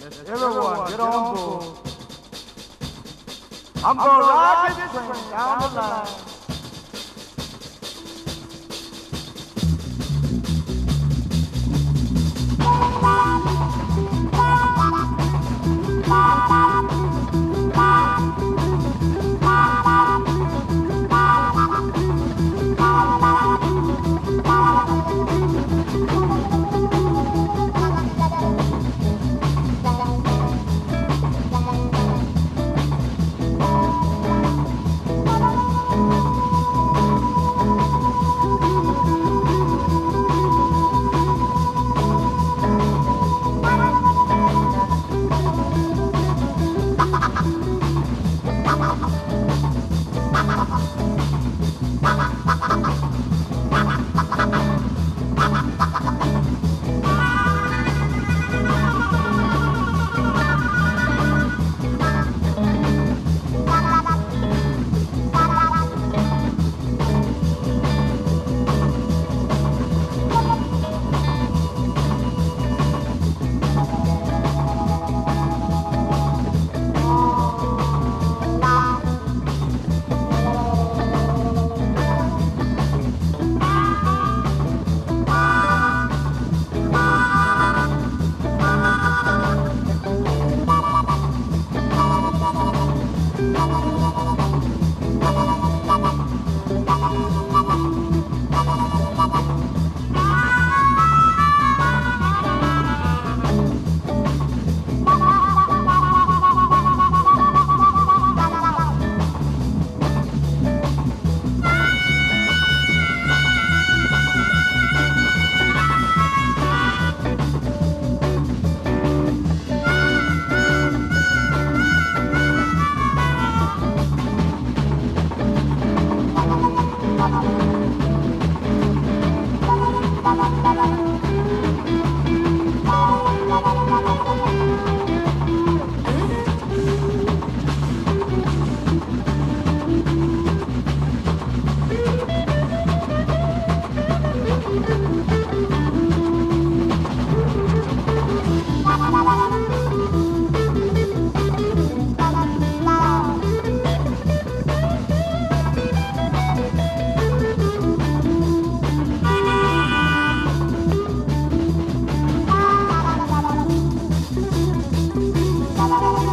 Yes, everyone, get on board. I'm gonna ride this train down the line.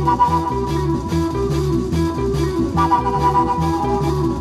Thank you.